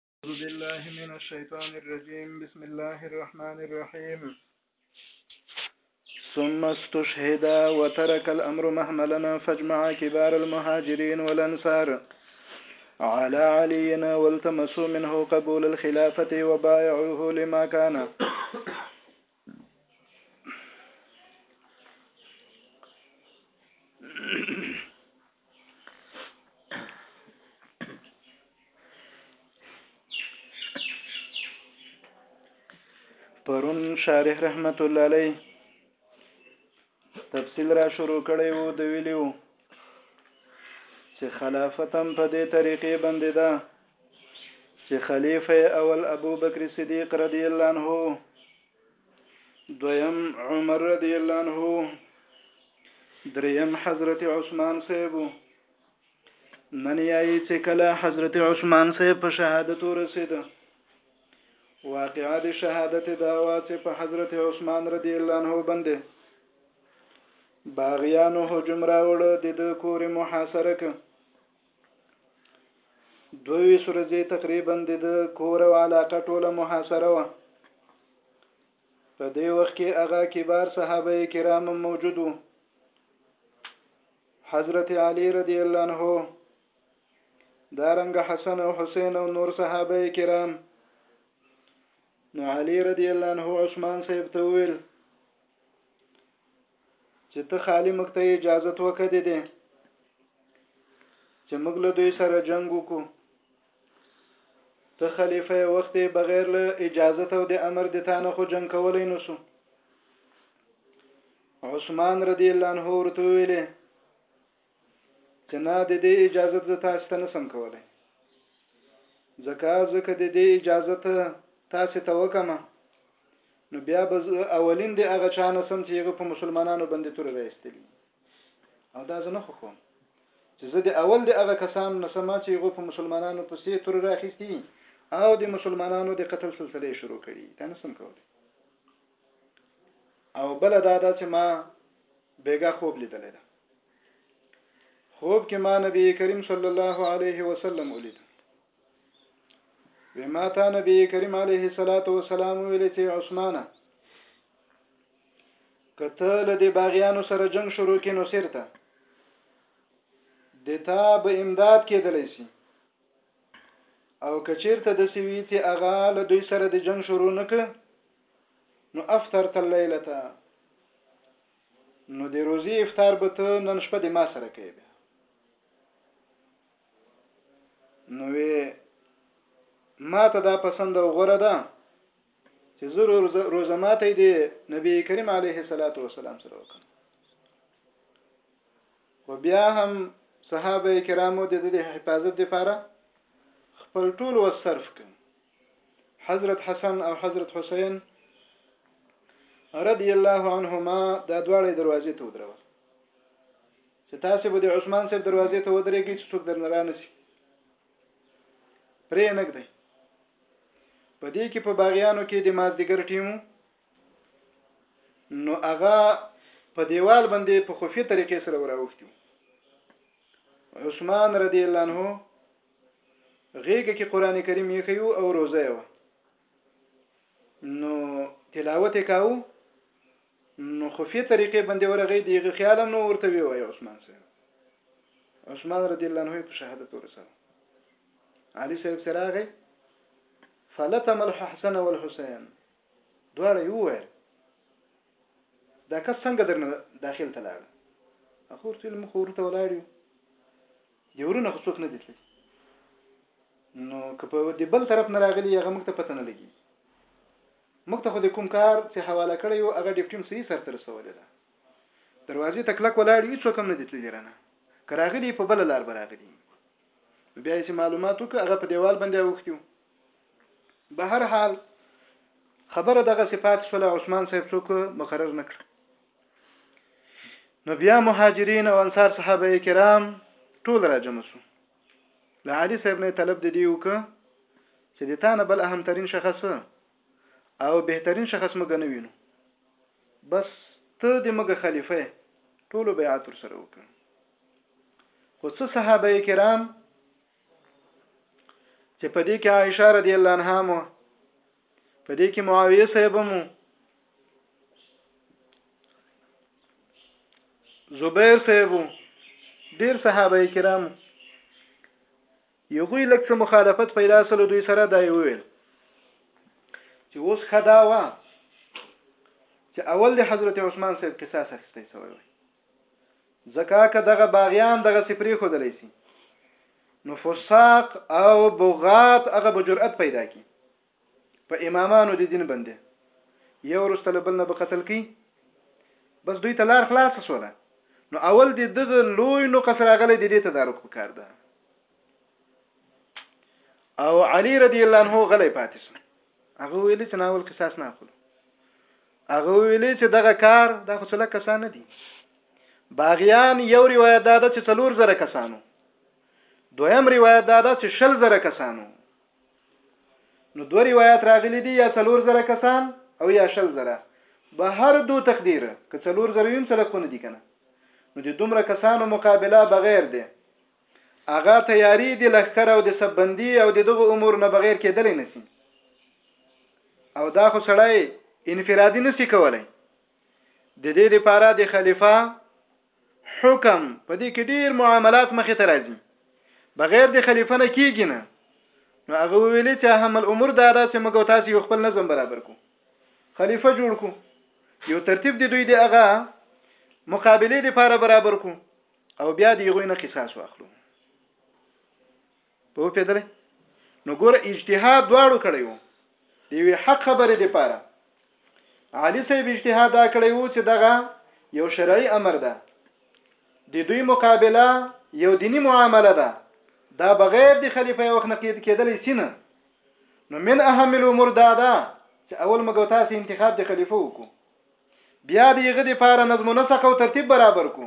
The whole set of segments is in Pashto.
أعوذ بالله من الشيطان الرجيم بسم الله الرحمن الرحيم ثم استشهد وترك الأمر مهملا فاجمع كبار المهاجرين والأنصار على علينا والتمسوا منه قبول الخلافة وبايعوه لما كان پرون شارح رحمت الله علیه تفصیل را شروع کړی وو د ویلیو چې خلافت هم په دې طریقې باندې ده چې خلیفه اول ابو بکر صدیق رضی الله عنه دویم عمر رضی الله عنه دریم حضرت عثمان صاحب منیایی چې کله حضرت عثمان صاحب په شهادت ورسید واقعا د شهادت دا وا چې په حضرت عثمان رضی الله عنه باندې باغیانو هجوم راوړ د د کور محاصره ک دوی سورځي تقریبا د د کور او علاقه ټوله محاصره و په دې وخت کې هغه کبار صحابه کرام موجود وو حضرت علی رضی الله عنه دا رنګ حسن او حسین او نور صحابه کرام نو علی رضی الله عنه عثمان صاحب ته ویل چې ته خالی مکته اجازه وکړې دي چې موږ له دوی سره جنگ وکړو ته خلیفہ وخت بغیر له اجازه ته او د امر د تانه خو جنگ کولای نشو عثمان رضی الله عنه ورته ویلې چې نه د دې اجازه ز تاسو ته نسم کولای ځکه ځکه د دې اجازه ته تاسو ته وکمه نو بیا به اولین د هغه چا نه سم چې هغه په مسلمانانو باندې تور راستلی او دا زه نه خو کوم چې زه د اول د هغه کسان نه سم چې هغه په مسلمانانو پسې تور راخستی او د مسلمانانو د قتل سلسله شروع کړي دا نه سم کولای او بل دا ده چې ما بیګا خوب لیدلې ده خوب کې ما نبی کریم صلی الله علیه وسلم ولید وی ما ته نبی کریم علیه الصلاۃ والسلام ویل چې عثمانه کته له دې باغیانو سره جنگ شروع کینو سرته د تا به امداد کېدلی سي او کچیرته د سوي چې اغا له دوی سره د جنگ شروع نکړ نو افطرت الليله نو د روزي افطار به ته نن شپه د ما سره کوي بیا نو ما ته دا پسند او غوره ده چې ضرور روزه ماته دی نبی کریم علیه الصلاۃ والسلام سره وکم و بیا هم صحابه کرامو د دې حفاظت لپاره خپل ټول وسرف کړ حضرت حسن او حضرت حسین رضی الله عنهما دا دواړه دروازې ته ودرول چې تاسو به د عثمان صاحب دروازې ته ودرېږئ چې څوک درنه رانه شي پرې نه کړئ په دې کې په باغیانو کې د مازدیګر ټیمو نو هغه په دیوال باندې په خفي طریقې سره وراوښتي عثمان رضی الله عنه غیږه کې قران کریم یې خيو او روزه یې وه نو تلاوت یې کاوه نو خفي طریقې باندې ورغی دیغه خیال هم نو ورته وی وای عثمان صاحب عثمان رضی الله عنه په شهادت ورسره علي صاحب سره راغی فلتم الحسن والحسين دواړه یو ویل دا کس څنګه درنه داخل ته لاړ اخور تل مخ ورته ولاړ یو دی ورونه خو څوک نه دي تللی نو که په دې بل طرف نه راغلی هغه موږ ته پته نه لګي موږ ته خو د کوم کار چې حواله کړی یو هغه ډیپټیم صحیح سر تر سوولې ده دروازې ته کلک ولاړ یو څوک هم نه دي تللی رانه که راغلی په بل لار به راغلی بیا چې معلومات وکړه هغه په دیوال باندې اوختیو به هر حال خبره دغه صفات شول عثمان صاحب څوک مقرر نکړ نو بیا مهاجرین او انصار صحابه کرام ټول را جمع شو له علي صاحب نه طلب د دی وک چې د تانه بل اهم ترين شخص او بهترین شخص مګ نه وینو بس ته د مګ خلیفہ ټول بیعت ور سره وک خو څه صحابه کرام چې په دې کې عائشه رضی الله عنها مو په دې کې معاویه صاحب مو زبیر صاحب ډیر صحابه کرام یو غوی لکه څه مخالفت پیدا سول دوی سره دا ویل چې اوس خداوا چې اول د حضرت عثمان صاحب قصاص اخیستې سوی وي ځکه که دغه باغیان دغه سي پریخودلی سي نو فساق او بغات هغه به جرأت پیدا کی په امامانو د دین باندې یو ورسته له بل نه به قتل کی بس دوی ته لار خلاص شوله نو اول د دغه لوی نقص راغلی د دې تدارک وکړ ده او علی رضی الله عنه غلی پاتې شو هغه ویل چې ناول قصاص نه اخلو هغه ویلي چې دغه کار دا خو څلک کسان نه دي باغیان یو روایت دا ده چې څلور زره کسانو دویم روایت دا ده چې شل زره کسانو نو دوه روایت راغلي دي یا څلور زره کسان او یا شل زره به هر دو تقدیر که څلور زره ویم څلک خو نه دي کنه نو د دومره کسانو مقابله بغیر دی هغه تیاری د لښکر او د سب بندي او د دغه امور نه بغیر کېدلی نسی او دا خو سړی انفرادي نسی کولای د دې لپاره د خلیفہ حکم په دې کې ډیر معاملات مخې ته راځي بغیر د خلیفہ نه کیږي نه نو هغه ویلي چې اهم الامور دا ده چې موږ تاسو یو خپل نظم برابر کو خلیفہ جوړ کو یو ترتیب دی دوی دی هغه مقابله لپاره برابر کو او بیا د هغوی نه قصاص واخلو په پیدلې نو ګور اجتهاد دواړو کړی وو د یوې حق خبرې د پاره علي صاحب اجتهاد دا کړی وو چې دغه یو شرعي امر ده د دوی مقابله یو دینی معامله ده دا بغیر د خلیفہ یو وخت نقید کېدلی سینه نو من اهم الامور دا ده چې اول مګو تاسو انتخاب د خلیفہ وکړو بیا د یغه د پاره نظم و نسق او ترتیب برابر کو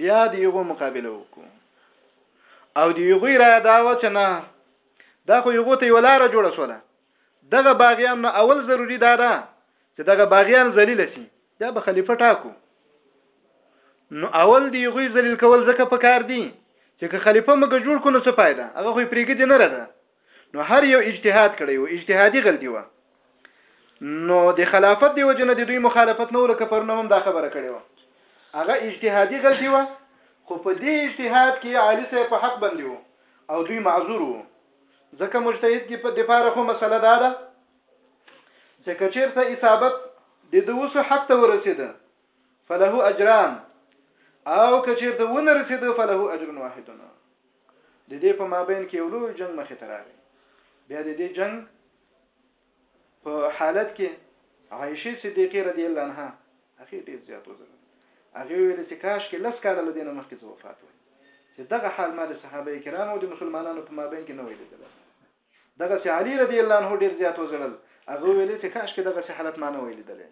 بیا د یغه مقابله وکړو او د یغه را دا و چې نه دا خو یغه ته ولاره جوړه شوله دغه باغیان نه اول ضروری دا ده چې دغه باغیان ذلیل شي بیا به خلیفہ ټاکو نو اول دی غوی ذلیل کول زکه پکار دي چې که خلیفہ مګه جوړ کو نو څه فائدہ هغه خو پریګ دي نه راځه نو هر یو اجتهاد کړی وو اجتهادي غلطي وه نو د خلافت دی وجنه د دوی مخالفت نه ولکه پرونه هم دا خبره کړې و هغه اجتهادي غلطي و خو په دې اجتهاد کې عالی صاحب په حق باندې وو او دوی معذور وو ځکه مجتهد کې په دپاره خو مسله دا ده چې کچیرته اصابت د دوسو حق ته ورسېده فله اجران او کچیرته ونه رسېده فله اجر واحدنا د دې په مابین کې یو لوی جنگ مخې ته راغی بیا د دې جنگ په حالت کې عائشه صدیقه رضی الله عنها هغه ډیر زیات وزن هغه ویل چې کاش کې لس کاله لدینه مخکې زه وفات وای چې دغه حال ما د صحابه کرامو او د مسلمانانو په مابین کې نه ویل دلته دغسې علي رضی الله عنه ډېر زیات وژړل، هغه وویل چې کاشکې دغسې حالت ما نه وای لیدلی،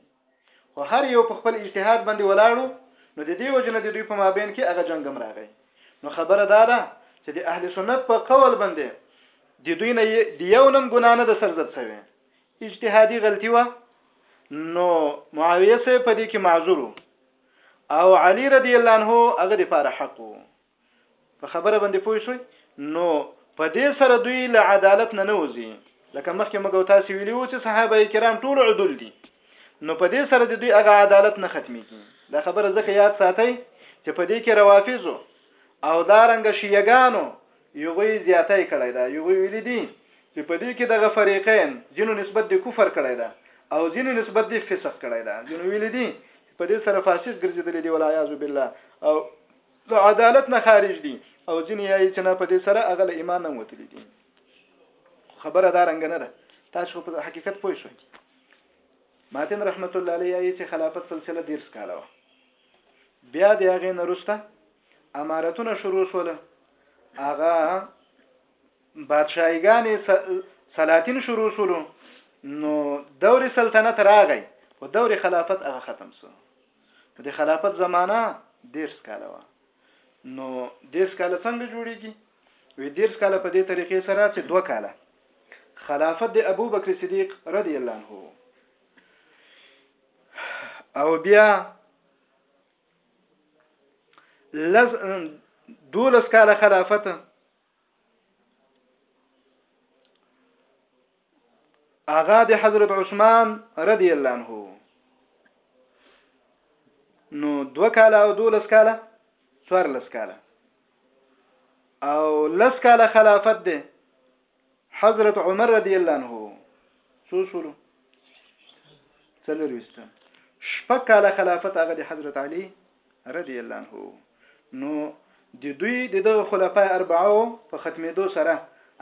خو هر یو په خپل اجتهاد باندې ولاړ و، نو د دې وجې نه د دوی په مابین کې هغه جنګ هم راغی، نو خبره دا ده چې د اهل سنت په قول باندې د دوی نه د یو نم ګناه نه ده سرزد شوې، اجتهادي غلطي وه، نو معاویه صاحب په دې کې معذور او علي رضی الله عنه هغه د پاره حق و. په خبره باندې پوه شوي نو په دې سره دوی له عدالت نه نه وځي لکه مخکې موږ تاسو ویلي وو چې صحابه کرام ټول عدل دي نو په دې سره د دوی هغه عدالت نه ختميږي دا خبره ځکه یاد ساتي چې په دې کې روافضو او دارنګ شیعاګانو یوغي زیاتای کړی دا یوغي ویل دي چې په دې کې دغه فریقین جنو نسبت د کفر کړی دا او جنو نسبت د فسق کړی دا جنو ویل دي په دې سره فاسق ګرځیدل دي ولا یاذ بالله او له عدالت نه خارج دي او ځینې یایي چې نه په دې سره هغه له ایمان نه وتلی دي خو خبره دا رنګ نه ده تاسو په حقیقت پوه شئ ماتن رحمت الله علیه یایي چې خلافت سلسله ډیر سکاله و بیا د هغه نرسته امارتونه شروع شول هغه بادشاہیګانې سلاطین شروع شول نو دور سلطنت راغی او دور خلافت هغه ختم شو که د خلافت زمانہ دیر سکاله وه نو دیر سکاله څنګه جوړیږي وی دیر سکاله په دې طریقې سره چې دوه کاله خلافت د ابو بکر صدیق رضی الله عنه او بیا لز دولس کاله خلافت اغا د حضرت عثمان رضی الله عنه نو دو کاله او دولس کاله څوار لس کاله او لس کاله خلافت ده حضرت عمر رضی الله عنه څو شولو څلور وسته شپږ کاله خلافت هغه د حضرت علی رضی الله عنه نو د دوی د دغه خلفای اربعو په ختمېدو سره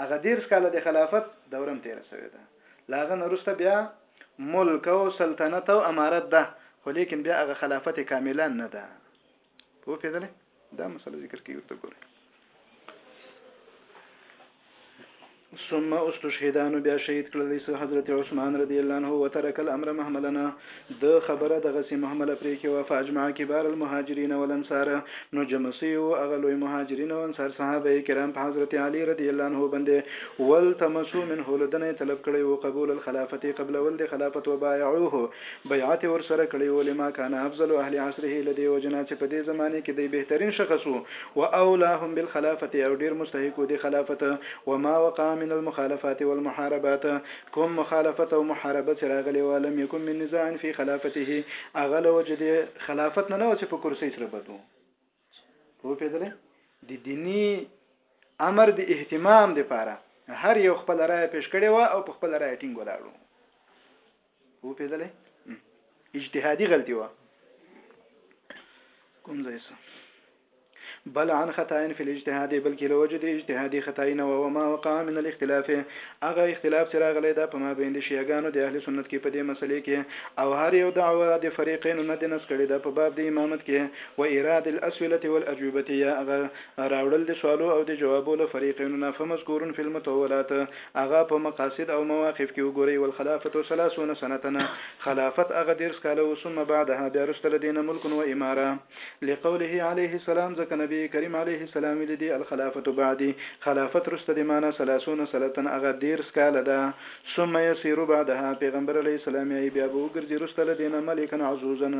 هغه دیرس کاله د خلافت دورم تیره سوې ده لاغه نه روسته بیا ملک او سلطنت او امارت ده خو لیکن بیا هغه خلافت کامله نه ده پوه پیدلې دا مسله ذکر کوي ورته ګورئ ثم استشهدان بیا شهید کړل شو حضرت عثمان رضی الله عنه وترک الامر محملنا د خبره دغه سي محمله پرې کې و فاجمع کبار المهاجرین والانصار نو جمسی او اغلوی مهاجرین او انصار صحابه کرام په حضرت علی رضی الله عنه باندې ولتمسو منه لدنه طلب کړي او قبول الخلافه قبل ولد خلافت وبايعوه بیعت یې ورسره کړی و، لما کان افضل اهل عصره له دې وجې نه چې په دې زمانې کې دی بهترین شخص و، واولاهم بالخلافة او ډېر مستحق و د خلافت، وما وقع من المخالفات والمحاربات کوم مخالفت او محاربه چې راغلې وه لم یکن من نزاع فی خلافته هغه له وجې د خلافت نه نه وه چې په کرسۍ سره بد و. په پیدلې د دینی امر د اهتمام د پاره هر یو خپل رائے پیش کړي و او په خپل رائے ټینګ ولاړو په پیدلې اجتهادي غلطي و کوم ځای بل عن خطا في الاجتهاد بلکې له وجود اجتهادي خطا نه و ما وقع من الاختلاف هغه اختلاف چې راغلی دا په ما بین دي شیعاګانو د اهل سنت کې په دې مسلې کې او هر یو دعوه د فریقین نه د نس کړي دا په باب د امامت کې و ایراد الاسولة والاجوبة یا هغه راوړل د سوالو او د جوابو له فریقینو نه فمذکور فی المطولات هغه په مقاصد او مواقف کې وګورئ والخلافة ثلاثون سنة خلافت هغه دېرش کاله وو ثم بعدها بیا رسته له دې نه ملک و امارة لقوله علیه السلام ځکه نبی کریم علیه السلام ویلي دي الخلافة بعدی خلافت رسته د ما نه ثلاثون سنة هغه دېرش کاله ده ثم یصیر بعدها پیغمبر علیه السلام یایي بیا به وګرځي رسته له دې نه ملکا عضوضا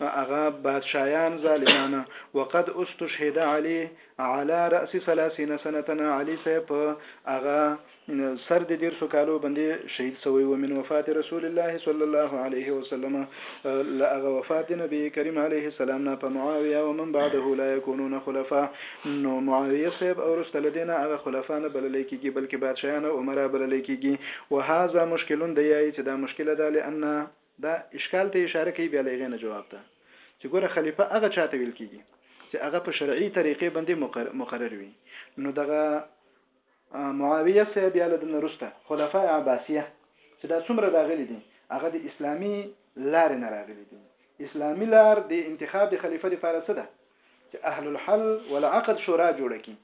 هغه بادشاهان ظالمان وقد استشهد علي على راس 30 سنه علي صاحب هغه سر د دیر سو کالو باندې شهید سوی و من وفات رسول الله صلی الله علیه وسلم لا هغه وفات نبی کریم علیه السلام نه په معاویه او من بعده لا يكونون خلفاء نو معاویه صاحب او رسول دینه هغه خلفاء نه بلل کیږي بلکې بادشاهان او عمره بلل کیږي وهذا مشکلون دی چې دا مشکل ده لئن دا اشکال ته اشاره کوي بیا له هغې نه جواب ته چې ګوره خلیفه هغه چا ته ویل کیږي چې هغه په شرعي طریقې باندې مقرر وي نو دغه معاویه صاحب یا له دنه وروسته خلفاء عباسیه چې دا څومره راغلي دي هغه د اسلامي لارې نه راغلي دي اسلامي لار د انتخاب د خلیفه لپاره څه ده چې اهل الحل والعقد شورا جوړه کی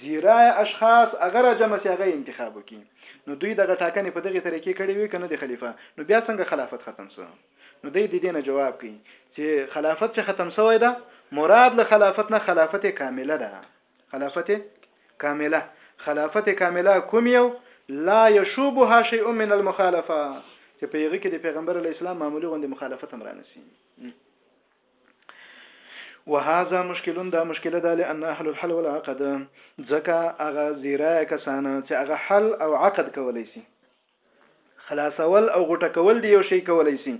زیرا اشخاص هغه را جمع سي هغه انتخاب وکي نو دوی دغه ټاکنې په دغه طریقې کړې وي کنه د خلیفہ نو بیا څنګه خلافت ختم سو نو دوی د دینه جواب کوي چې خلافت چې ختم سوی ده مراد له خلافت نه خلافت کامله ده خلافت کامله خلافت کامله کوم یو لا یشوبها شیء من المخالفه چې پیغه کې د پیغمبر علی اسلام معمولی غوندي مخالفت هم رانسی وهذا مشکل دا مشکل ده لأن اهل الحل والعقد ځکه هغه زیرای کسان چې هغه حل او عقد کولای شي خلاصول او غټه کول دی یو شی کولای شي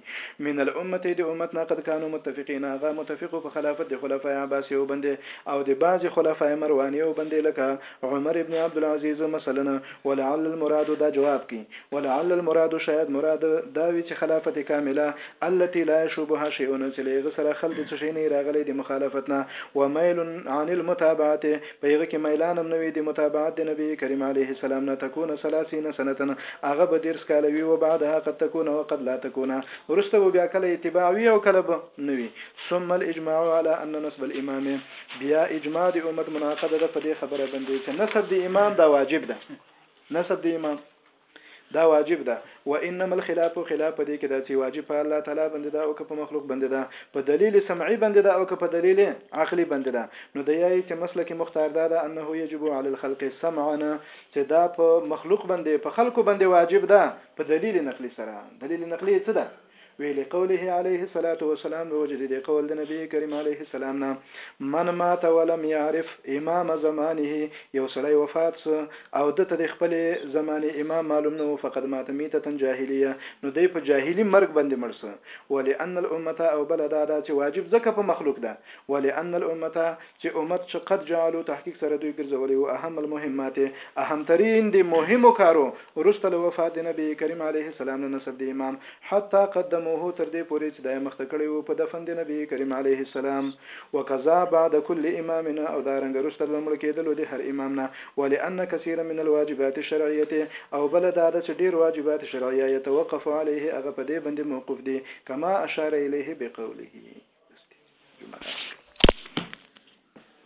من الامه د امت نه قد كانوا متفقين هغه متفقو په خلافت د خلفای عباسي او بندي او د بعض خلفای مرواني او بندي لکه عمر ابن عبدالعزیز مثلنا ولعل المراد دا جواب کی ولعل المراد شاید مراد دا وی چه خلافت کامله التی لا یشوبها شیء چه له هغه سره خلد څه شی نه وی راغلی د مخالفت نه ومیل عن المتابعة په هغه کی میلان هم نه وی د متابعت د نبی کریم علیه السلام نه تکون ثلاثین سنة هغه به دېرس کاله وی وبعدها قد تکون وقد لا تکون وروسته به بیا کله اتباع وی او کله به نه وی ثم الاجماع علی ان نسب الامام. بيا اجماع د امت مناقضه ده په دې خبره باندې چې نسب د امام دا واجب ده نسب د امام دا واجب ده و انما الخلاف خلاف دې کې دا چې واجب په الله تعالی باندې دا او که په مخلوق باندې دا په دلیل سمعي باندې دا او که په دلیل عقلي باندې دا نو د یای چې مسلک مختار دا ده انه یجب علی الخلق سمعنا چې دا په مخلوق باندې په خلکو باندې واجب ده په دلیل نقلي سره دلیل نقلي څه ده وي لقوله عليه الصلاة والسلام د وجې د دې قول د نبي کريم عليه السلام نه من مات ولم يعرف امام زمانه يو سړی وفات سو او ده ته د خپلې زمانې امام معلوم نه وو فقد مات ميتة جاهليه نو دی په جاهلي مرګ باندې مړ سو ولأن الامة او بله دا ده چې واجب ځکه په مخلوق ده ولأن الامة چې امت چې قد جعلو تحقیق سره دوی ګرځولي وو اهم المهمات اهم ترین دي مهمو کارو وروسته له وفات د نبي کریم علیه السلام نه نسب د امام حتی قدموه تر دې پورې چې دا یې مخته کړی وو په دفن د نبي کریم علیه السلام وقضا بعد کل امام نه او دارنګه وروسته له مړ کېدلو د هر امام نه ولأن کثیرا من الواجبات الشرعیه او بل دا ده چې ډېر واجبات شرعیه یتوقف علیه هغه په دې باندې موقوف دي کما اشار الیه بقوله بس ټیک جمعه